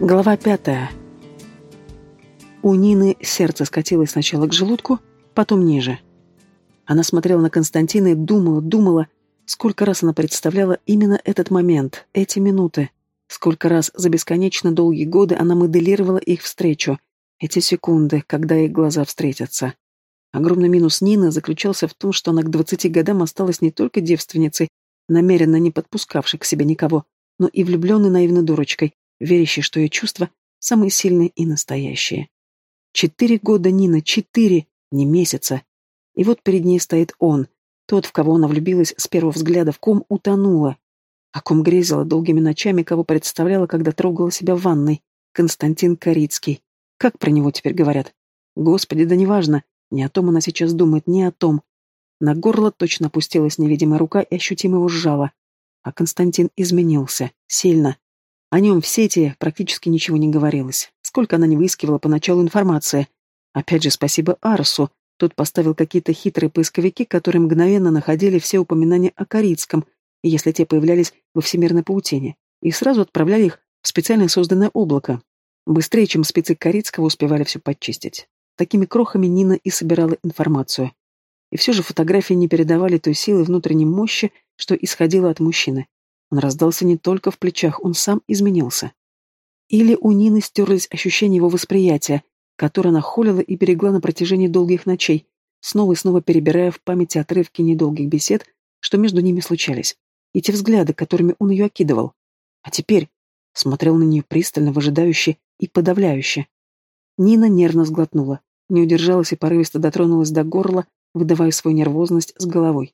Глава пятая. У Нины сердце скатилось сначала к желудку, потом ниже. Она смотрела на Константина и думала, думала, сколько раз она представляла именно этот момент, эти минуты. Сколько раз за бесконечно долгие годы она моделировала их встречу, эти секунды, когда их глаза встретятся. Огромный минус Нины заключался в том, что она к двадцати годам осталась не только девственницей, намеренно не подпускавшей к себе никого, но и влюбленной наивной дурочкой, верящий, что ее чувства самые сильные и настоящие. Четыре года Нина, четыре, не месяца. И вот перед ней стоит он, тот, в кого она влюбилась с первого взгляда, в ком утонула, о ком грезила долгими ночами, кого представляла, когда трогала себя в ванной. Константин Корицкий. Как про него теперь говорят? Господи, да неважно. Не о том она сейчас думает, не о том. На горло точно опустилась невидимая рука и ощутимо его сжала. А Константин изменился. Сильно. О нем в сети практически ничего не говорилось. Сколько она не выискивала поначалу информации. Опять же, спасибо Арсу. Тот поставил какие-то хитрые поисковики, которые мгновенно находили все упоминания о Корицком, если те появлялись во всемирной паутине, и сразу отправляли их в специально созданное облако. Быстрее, чем спецы Корицкого успевали все подчистить. Такими крохами Нина и собирала информацию. И все же фотографии не передавали той силы внутренней мощи, что исходило от мужчины. Он раздался не только в плечах, он сам изменился. Или у Нины стерлись ощущения его восприятия, которое она холила и берегла на протяжении долгих ночей, снова и снова перебирая в памяти отрывки недолгих бесед, что между ними случались, и те взгляды, которыми он ее окидывал. А теперь смотрел на нее пристально, выжидающе и подавляюще. Нина нервно сглотнула, не удержалась и порывисто дотронулась до горла, выдавая свою нервозность с головой.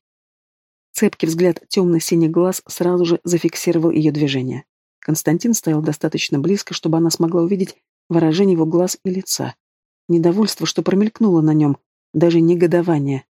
Цепкий взгляд темно-синих глаз сразу же зафиксировал ее движение. Константин стоял достаточно близко, чтобы она смогла увидеть выражение его глаз и лица. Недовольство, что промелькнуло на нем, даже негодование.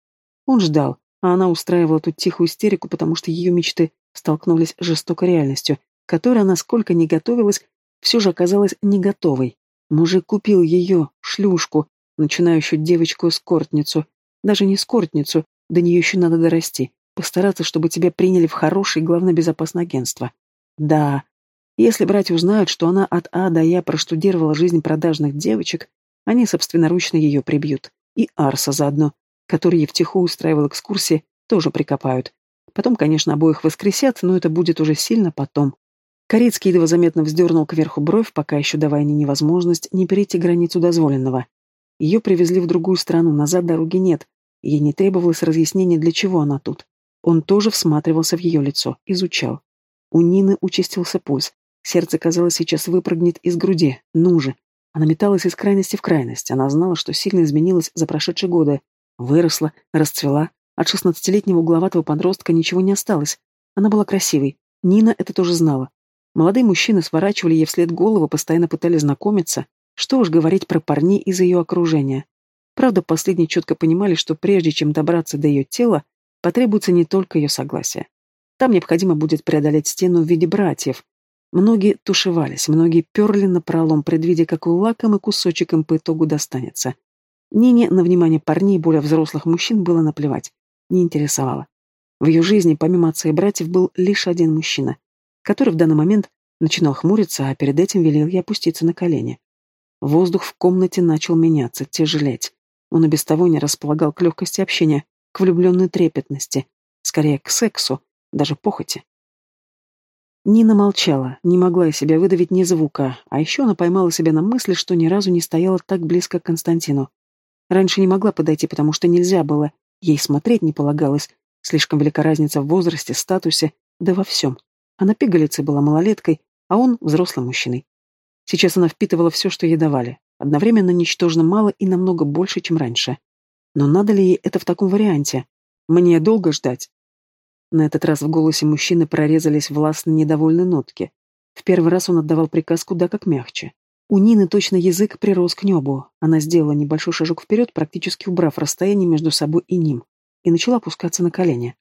Он ждал, а она устраивала тут тихую истерику, потому что ее мечты столкнулись с жестокой реальностью, которой она сколько ни готовилась, все же оказалась не готовой. Мужик купил ее, шлюшку, начинающую девочку-эскортницу, даже не эскортницу, до нее еще надо дорасти, Постараться, чтобы тебя приняли в хорошее главное, безопасное агентство. Да, если братья узнают, что она от А до Я проштудировала жизнь продажных девочек, они собственноручно ее прибьют. И Арса заодно, который втихую устраивал экскурсии, тоже прикопают. Потом, конечно, обоих воскресят, но это будет уже сильно потом. Корецкий едва заметно вздернул кверху бровь, пока еще давая не невозможность не перейти границу дозволенного. Ее привезли в другую страну, назад дороги нет. Ей не требовалось разъяснения, для чего она тут. Он тоже всматривался в ее лицо, изучал. У Нины участился пульс. Сердце, казалось, сейчас выпрыгнет из груди. Ну же. Она металась из крайности в крайность. Она знала, что сильно изменилась за прошедшие годы. Выросла, расцвела. От шестнадцатилетнего угловатого подростка ничего не осталось. Она была красивой. Нина это тоже знала. Молодые мужчины сворачивали ей вслед голову, постоянно пытались знакомиться. Что уж говорить про парней из ее окружения. Правда, последние четко понимали, что прежде чем добраться до ее тела, потребуется не только ее согласие. Там необходимо будет преодолеть стену в виде братьев. Многие тушевались, многие перли на пролом, предвидя, какой лакомый кусочек им по итогу достанется. Нине на внимание парней и более взрослых мужчин было наплевать, не интересовало. В ее жизни, помимо отца и братьев, был лишь один мужчина, который в данный момент начинал хмуриться, а перед этим велел ей опуститься на колени. Воздух в комнате начал меняться, тяжелеть. Он и без того не располагал к легкости общения, к влюбленной трепетности, скорее к сексу, даже похоти. Нина молчала, не могла из себя выдавить ни звука, а еще она поймала себя на мысли, что ни разу не стояла так близко к Константину. Раньше не могла подойти, потому что нельзя было, ей смотреть не полагалось, слишком велика разница в возрасте, статусе, да во всем. Она пигалицей была малолеткой, а он взрослым мужчиной. Сейчас она впитывала все, что ей давали, одновременно ничтожно мало и намного больше, чем раньше. Но надо ли ей это в таком варианте? Мне долго ждать? На этот раз в голосе мужчины прорезались властно недовольные нотки. В первый раз он отдавал приказ куда как мягче. У Нины точно язык прирос к небу. Она сделала небольшой шажок вперед, практически убрав расстояние между собой и ним, и начала опускаться на колени.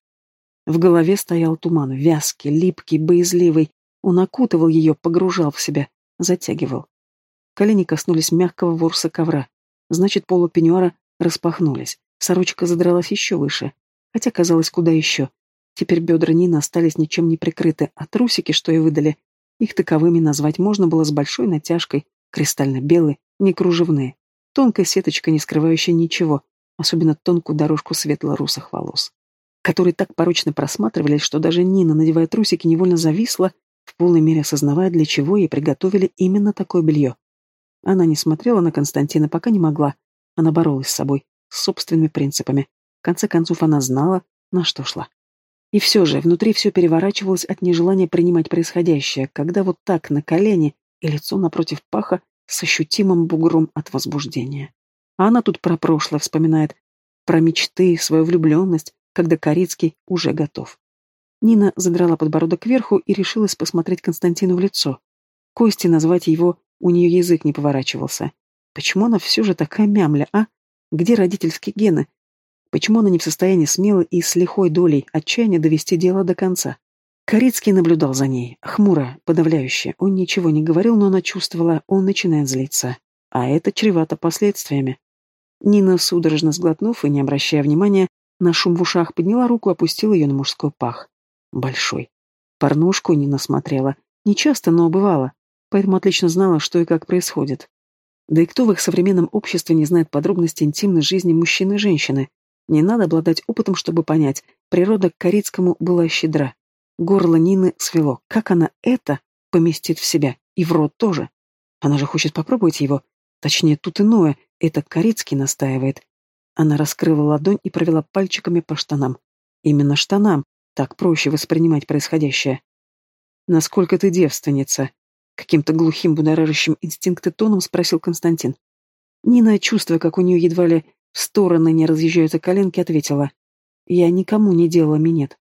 В голове стоял туман, вязкий, липкий, боязливый. Он окутывал ее, погружал в себя, затягивал. Колени коснулись мягкого ворса ковра. Значит, полу пеньюара распахнулись. Сорочка задралась еще выше, хотя казалось куда еще. Теперь бедра Нины остались ничем не прикрыты, а трусики, что и выдали, Их таковыми назвать можно было с большой натяжкой, кристально-белые, не кружевные. Тонкая сеточка, не скрывающая ничего, особенно тонкую дорожку светло-русых волос, которые так порочно просматривались, что даже Нина, надевая трусики, невольно зависла, в полной мере осознавая, для чего ей приготовили именно такое белье. Она не смотрела на Константина, пока не могла. Она боролась с собой, с собственными принципами. В конце концов, она знала, на что шла. И все же, внутри все переворачивалось от нежелания принимать происходящее, когда вот так, на колени и лицо напротив паха с ощутимым бугром от возбуждения. А она тут про прошлое вспоминает, про мечты, свою влюбленность, когда Корицкий уже готов. Нина задрала подбородок кверху и решилась посмотреть Константину в лицо. Кости назвать его у нее язык не поворачивался. Почему она все же такая мямля, а? Где родительские гены? Почему она не в состоянии смело и с лихой долей отчаяния довести дело до конца? Корицкий наблюдал за ней, хмуро, подавляюще. Он ничего не говорил, но она чувствовала, он начинает злиться. А это чревато последствиями. Нина, судорожно сглотнув и не обращая внимания, на шум в ушах подняла руку, опустила ее на мужской пах. Большой. Порнушку Нина смотрела. Не часто, но бывало. Поэтому отлично знала, что и как происходит. Да и кто в их современном обществе не знает подробностей интимной жизни мужчины и женщины? Не надо обладать опытом, чтобы понять. Природа к Корицкому была щедра. Горло Нины свело. Как она это поместит в себя? И в рот тоже. Она же хочет попробовать его. Точнее, тут иное. Это Корицкий настаивает. Она раскрыла ладонь и провела пальчиками по штанам. Именно штанам. Так проще воспринимать происходящее. «Насколько ты девственница?» Каким-то глухим, будоражащим инстинкты тоном спросил Константин. Нина, чувствуя, как у нее едва ли в стороны не разъезжаются коленки, ответила. «Я никому не делала минет».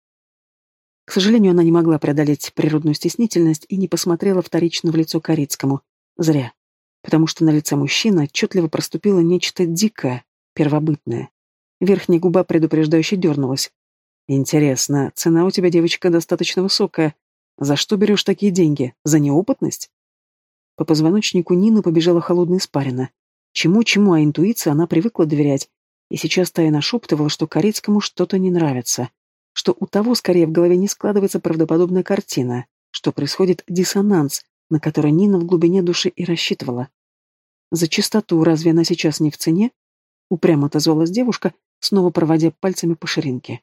К сожалению, она не могла преодолеть природную стеснительность и не посмотрела вторично в лицо Корицкому. Зря. Потому что на лице мужчины отчетливо проступило нечто дикое, первобытное. Верхняя губа предупреждающе дернулась. «Интересно, цена у тебя, девочка, достаточно высокая. За что берешь такие деньги? За неопытность?» По позвоночнику Нины побежала холодная испарина. Чему-чему, а интуиции она привыкла доверять, и сейчас тайно нашептывала, что Корецкому что-то не нравится, что у того скорее в голове не складывается правдоподобная картина, что происходит диссонанс, на который Нина в глубине души и рассчитывала. За чистоту разве она сейчас не в цене? Упрямо отозвалась девушка, снова проводя пальцами по ширинке.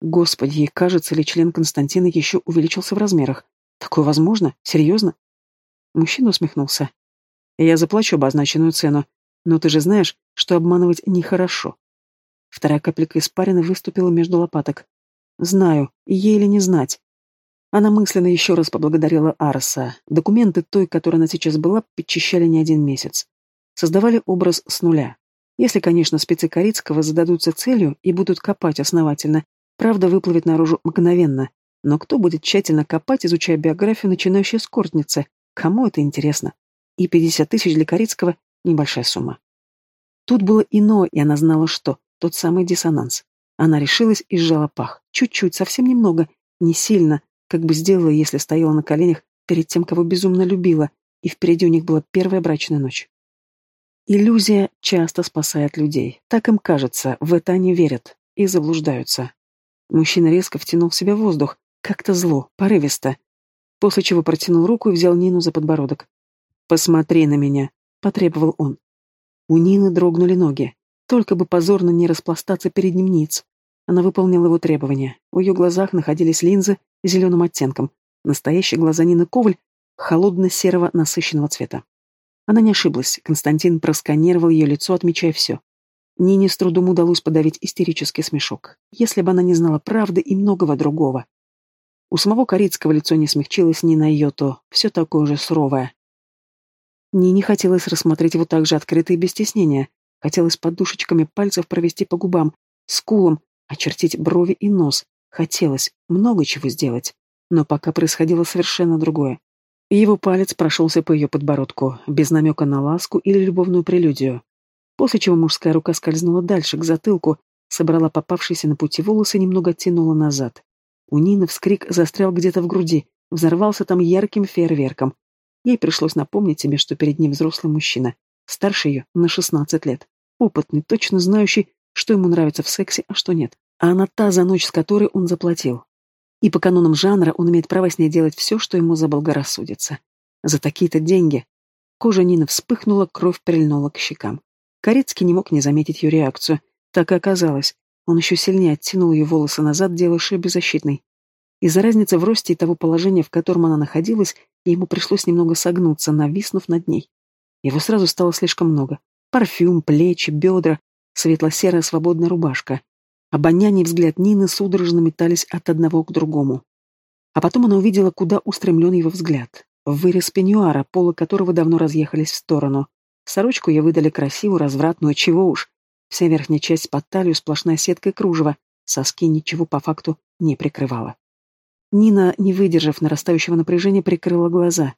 Господи, ей кажется ли член Константина еще увеличился в размерах? Такое возможно? Серьезно? Мужчина усмехнулся. Я заплачу обозначенную цену, но ты же знаешь, что обманывать нехорошо. Вторая капелька испарины выступила между лопаток. Знаю, ей или не знать. Она мысленно еще раз поблагодарила Арса. Документы той, которой она сейчас была, подчищали не один месяц. Создавали образ с нуля. Если, конечно, спецы Корицкого зададутся целью и будут копать основательно, правда выплывет наружу мгновенно. Но кто будет тщательно копать, изучая биографию начинающей скортницы? Кому это интересно? и 50 тысяч для Корицкого – небольшая сумма. Тут было иное, и она знала, что. Тот самый диссонанс. Она решилась и сжала пах. Чуть-чуть, совсем немного, не сильно, как бы сделала, если стояла на коленях перед тем, кого безумно любила, и впереди у них была первая брачная ночь. Иллюзия часто спасает людей. Так им кажется, в это они верят и заблуждаются. Мужчина резко втянул в себя воздух, как-то зло, порывисто, после чего протянул руку и взял Нину за подбородок. «Посмотри на меня», — потребовал он. У Нины дрогнули ноги. Только бы позорно не распластаться перед ним ниц. Она выполнила его требования. В ее глазах находились линзы с зеленым оттенком. Настоящие глаза Нины Коваль холодно-серого насыщенного цвета. Она не ошиблась. Константин просканировал ее лицо, отмечая все. Нине с трудом удалось подавить истерический смешок. Если бы она не знала правды и многого другого. У самого Корицкого лицо не смягчилось ни на йоту, все такое же суровое. Нине хотелось рассмотреть его так же открыто и без стеснения. Хотелось подушечками пальцев провести по губам, скулам, очертить брови и нос. Хотелось много чего сделать. Но пока происходило совершенно другое. Его палец прошелся по ее подбородку, без намека на ласку или любовную прелюдию. После чего мужская рука скользнула дальше, к затылку, собрала попавшиеся на пути волосы и немного оттянула назад. У Нины вскрик застрял где-то в груди, взорвался там ярким фейерверком, Ей пришлось напомнить себе, что перед ним взрослый мужчина, старше ее на 16 лет, опытный, точно знающий, что ему нравится в сексе, а что нет. А она та, за ночь с которой он заплатил. И по канонам жанра он имеет право с ней делать все, что ему заблагорассудится. За такие-то деньги. Кожа Нины вспыхнула, кровь прильнула к щекам. Корецкий не мог не заметить ее реакцию. Так и оказалось. Он еще сильнее оттянул ее волосы назад, делая шею беззащитной. Из-за разницы в росте и того положения, в котором она находилась, ему пришлось немного согнуться, нависнув над ней. Его сразу стало слишком много. Парфюм, плечи, бедра, светло-серая свободная рубашка. Обоняние и взгляд Нины судорожно метались от одного к другому. А потом она увидела, куда устремлен его взгляд. В вырез пеньюара, полы которого давно разъехались в сторону. Сорочку ей выдали красивую, развратную, чего уж. Вся верхняя часть под талию сплошная сетка кружева, соски ничего по факту не прикрывала. Нина, не выдержав нарастающего напряжения, прикрыла глаза,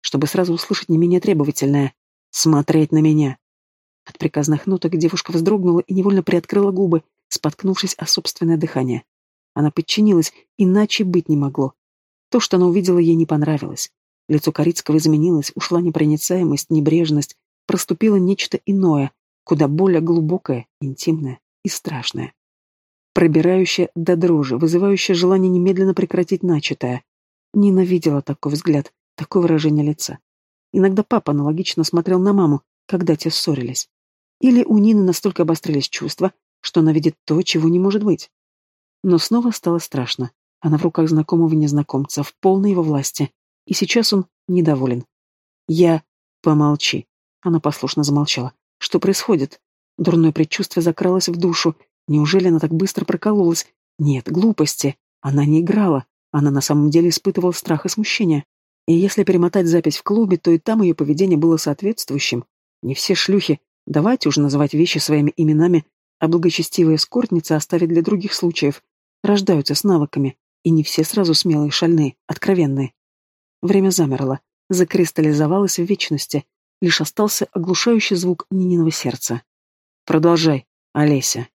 чтобы сразу услышать не менее требовательное «Смотреть на меня!». От приказных ноток девушка вздрогнула и невольно приоткрыла губы, споткнувшись о собственное дыхание. Она подчинилась, иначе быть не могло. То, что она увидела, ей не понравилось. Лицо Корицкого изменилось, ушла непроницаемость, небрежность, проступило нечто иное, куда более глубокое, интимное и страшное. Пробирающее до дрожи, вызывающее желание немедленно прекратить начатое. Ненавидела такой взгляд, такое выражение лица. Иногда папа аналогично смотрел на маму, когда те ссорились. Или у Нины настолько обострились чувства, что она видит то, чего не может быть. Но снова стало страшно. Она в руках знакомого незнакомца, в полной его власти. И сейчас он недоволен. Я... Помолчи. Она послушно замолчала. Что происходит? Дурное предчувствие закралось в душу. Неужели она так быстро прокололась? Нет, глупости. Она не играла. Она на самом деле испытывала страх и смущение. И если перемотать запись в клубе, то и там ее поведение было соответствующим. Не все шлюхи, давайте уже называть вещи своими именами, а благочестивые скортницы оставить для других случаев, рождаются с навыками, и не все сразу смелые, шальные, откровенные. Время замерло, закристаллизовалось в вечности, лишь остался оглушающий звук Нининого сердца. «Продолжай, Олеся».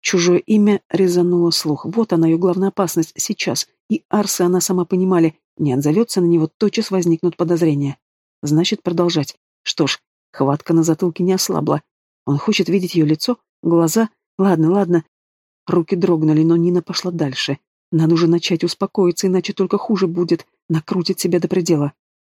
Чужое имя резануло слух. Вот она, ее главная опасность сейчас. И Арсы, она сама понимали, не отзовется на него, тотчас возникнут подозрения. Значит, продолжать. Что ж, хватка на затылке не ослабла. Он хочет видеть ее лицо, глаза. Ладно, ладно. Руки дрогнули, но Нина пошла дальше. Надо уже начать успокоиться, иначе только хуже будет. Накрутит себя до предела.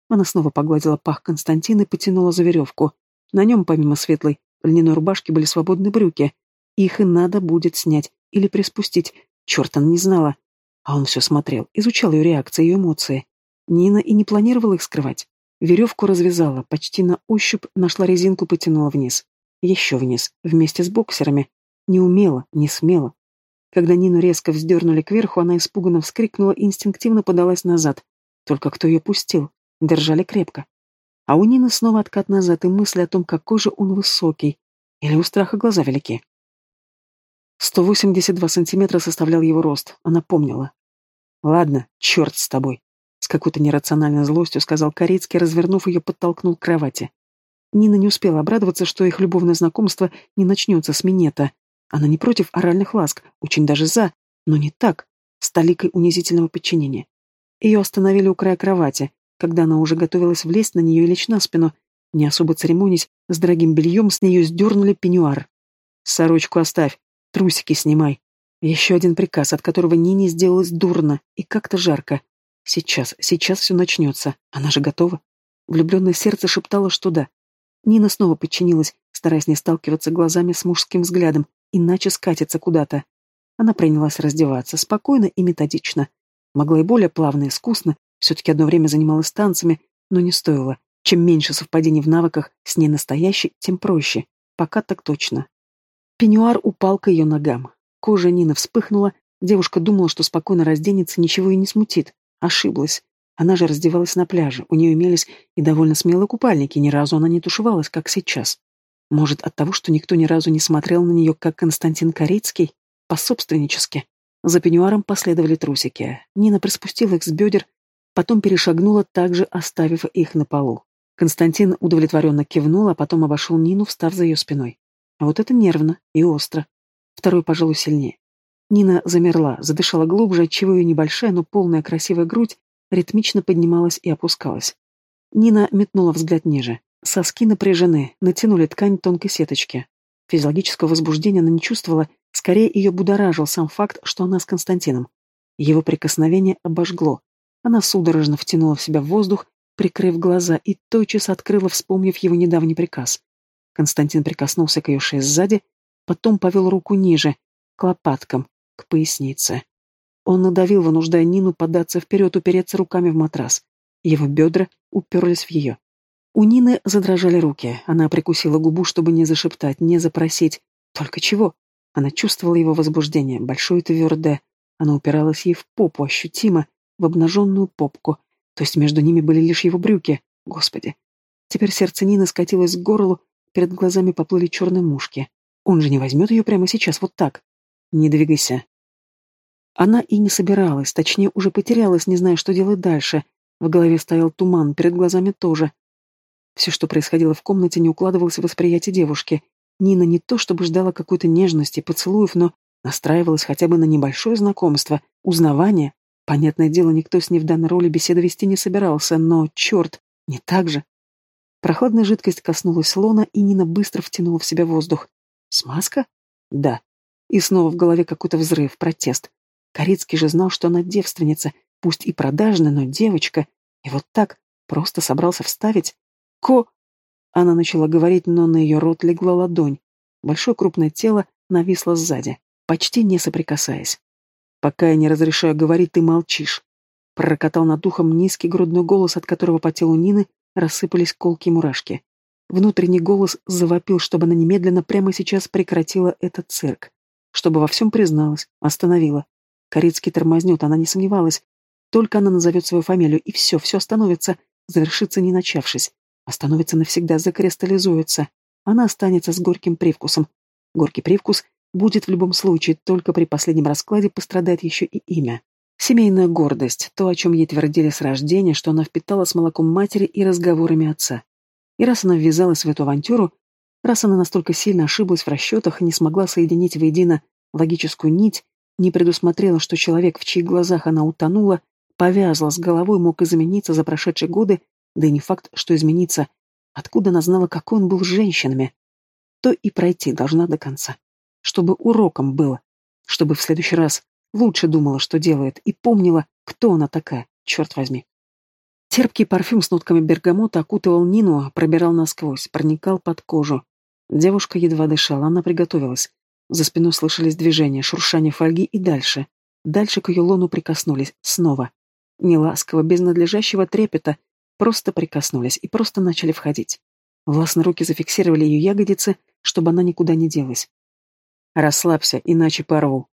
Она снова погладила пах Константина и потянула за веревку. На нем, помимо светлой льняной рубашки, были свободные брюки. Их и надо будет снять или приспустить. Черт, она не знала. А он все смотрел, изучал ее реакции, ее эмоции. Нина и не планировала их скрывать. Веревку развязала, почти на ощупь нашла резинку, потянула вниз. Еще вниз, вместе с боксерами. Не умела, не смела. Когда Нину резко вздернули кверху, она испуганно вскрикнула и инстинктивно подалась назад. Только кто ее пустил? Держали крепко. А у Нины снова откат назад и мысли о том, какой же он высокий. Или у страха глаза велики. 182 сантиметра составлял его рост, она помнила. «Ладно, черт с тобой», — с какой-то нерациональной злостью сказал Корецкий, развернув ее, подтолкнул к кровати. Нина не успела обрадоваться, что их любовное знакомство не начнется с минета. Она не против оральных ласк, очень даже за, но не так, с толикой унизительного подчинения. Ее остановили у края кровати, когда она уже готовилась влезть на нее и лечь на спину. Не особо церемонясь, с дорогим бельем с нее сдернули пеньюар. «Сорочку оставь, трусики снимай». Еще один приказ, от которого Нине сделалось дурно и как-то жарко. Сейчас, сейчас все начнется. Она же готова. Влюбленное сердце шептало, что да. Нина снова подчинилась, стараясь не сталкиваться глазами с мужским взглядом, иначе скатится куда-то. Она принялась раздеваться, спокойно и методично. Могла и более плавно и искусно, все-таки одно время занималась танцами, но не стоило. Чем меньше совпадений в навыках с ней настоящей, тем проще. Пока так точно. Пеньюар упал к ее ногам. Кожа Нины вспыхнула, девушка думала, что спокойно разденется, ничего и не смутит. Ошиблась. Она же раздевалась на пляже, у нее имелись и довольно смелые купальники, ни разу она не тушевалась, как сейчас. Может, от того, что никто ни разу не смотрел на нее, как Константин Корицкий? Пособственнически. За пеньюаром последовали трусики. Нина приспустила их с бедер, потом перешагнула, также оставив их на полу. Константин удовлетворенно кивнул, а потом обошел Нину, встав за ее спиной. А вот это нервно и остро. Второй, пожалуй, сильнее. Нина замерла, задышала глубже, отчего ее небольшая, но полная красивая грудь ритмично поднималась и опускалась. Нина метнула взгляд ниже. Соски напряжены, натянули ткань тонкой сеточки. Физиологического возбуждения она не чувствовала, скорее ее будоражил сам факт, что она с Константином. Его прикосновение обожгло. Она судорожно втянула в себя воздух, прикрыв глаза, и тотчас открыла, вспомнив его недавний приказ. Константин прикоснулся к ее шее сзади, потом повел руку ниже, к лопаткам, к пояснице. Он надавил, вынуждая Нину податься вперед, упереться руками в матрас. Его бедра уперлись в ее. У Нины задрожали руки. Она прикусила губу, чтобы не зашептать, не запросить. Только чего? Она чувствовала его возбуждение, большое твердое. Она упиралась ей в попу, ощутимо, в обнаженную попку. То есть между ними были лишь его брюки. Господи. Теперь сердце Нины скатилось к горлу, перед глазами поплыли черные мушки. Он же не возьмет ее прямо сейчас, вот так. Не двигайся. Она и не собиралась, точнее, уже потерялась, не зная, что делать дальше. В голове стоял туман, перед глазами тоже. Все, что происходило в комнате, не укладывалось в восприятие девушки. Нина не то чтобы ждала какой-то нежности, поцелуев, но настраивалась хотя бы на небольшое знакомство, узнавание. Понятное дело, никто с ней в данной роли беседы вести не собирался, но, черт, не так же. Прохладная жидкость коснулась лона, и Нина быстро втянула в себя воздух. Смазка? Да. И снова в голове какой-то взрыв, протест. Корицкий же знал, что она девственница, пусть и продажная, но девочка. И вот так просто собрался вставить. Ко... Она начала говорить, но на ее рот легла ладонь. Большое крупное тело нависло сзади, почти не соприкасаясь. «Пока я не разрешаю говорить, ты молчишь», — пророкотал над ухом низкий грудной голос, от которого по телу Нины рассыпались колки и мурашки. Внутренний голос завопил, чтобы она немедленно прямо сейчас прекратила этот цирк. Чтобы во всем призналась, остановила. Корицкий тормознет, она не сомневалась. Только она назовет свою фамилию, и все, все остановится, завершится не начавшись. Остановится навсегда, закристаллизуется. Она останется с горьким привкусом. Горький привкус будет в любом случае, только при последнем раскладе пострадает еще и имя. Семейная гордость, то, о чем ей твердили с рождения, что она впитала с молоком матери и разговорами отца. И раз она ввязалась в эту авантюру, раз она настолько сильно ошиблась в расчетах и не смогла соединить воедино логическую нить, не предусмотрела, что человек, в чьих глазах она утонула, повязла с головой, мог измениться за прошедшие годы, да и не факт, что измениться. Откуда она знала, какой он был с женщинами? То и пройти должна до конца. Чтобы уроком было. Чтобы в следующий раз лучше думала, что делает, и помнила, кто она такая, черт возьми. Терпкий парфюм с нотками бергамота окутывал Нину, пробирал насквозь, проникал под кожу. Девушка едва дышала, она приготовилась. За спиной слышались движения, шуршание фольги и дальше. Дальше к ее лону прикоснулись. Снова. Неласково, без надлежащего трепета. Просто прикоснулись и просто начали входить. Властно руки зафиксировали ее ягодицы, чтобы она никуда не делась. «Расслабься, иначе порву».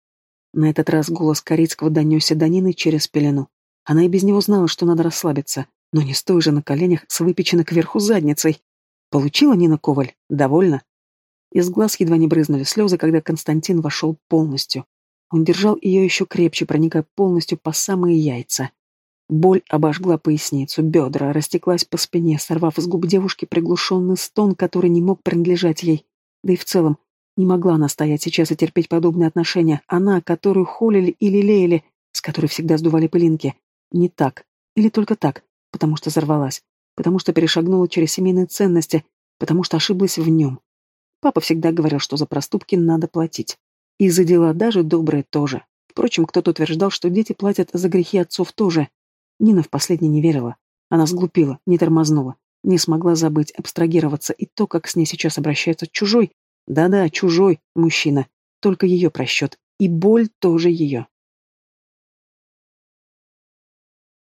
На этот раз голос Корицкого донесся до Нины через пелену. Она и без него знала, что надо расслабиться, но не стоя же на коленях с выпеченной кверху задницей. Получила Нина Коваль? Довольно? Из глаз едва не брызнули слезы, когда Константин вошел полностью. Он держал ее еще крепче, проникая полностью по самые яйца. Боль обожгла поясницу, бедра, растеклась по спине, сорвав из губ девушки приглушенный стон, который не мог принадлежать ей. Да и в целом, не могла она стоять сейчас и терпеть подобные отношения. Она, которую холили и лелеяли, с которой всегда сдували пылинки. Не так. Или только так, потому что взорвалась. Потому что перешагнула через семейные ценности, потому что ошиблась в нем. Папа всегда говорил, что за проступки надо платить. И за дела даже добрые тоже. Впрочем, кто-то утверждал, что дети платят за грехи отцов тоже. Нина в последнее не верила. Она сглупила, не тормознула, не смогла забыть, абстрагироваться, и то, как с ней сейчас обращается чужой, да-да, чужой мужчина, только ее просчет, и боль тоже ее.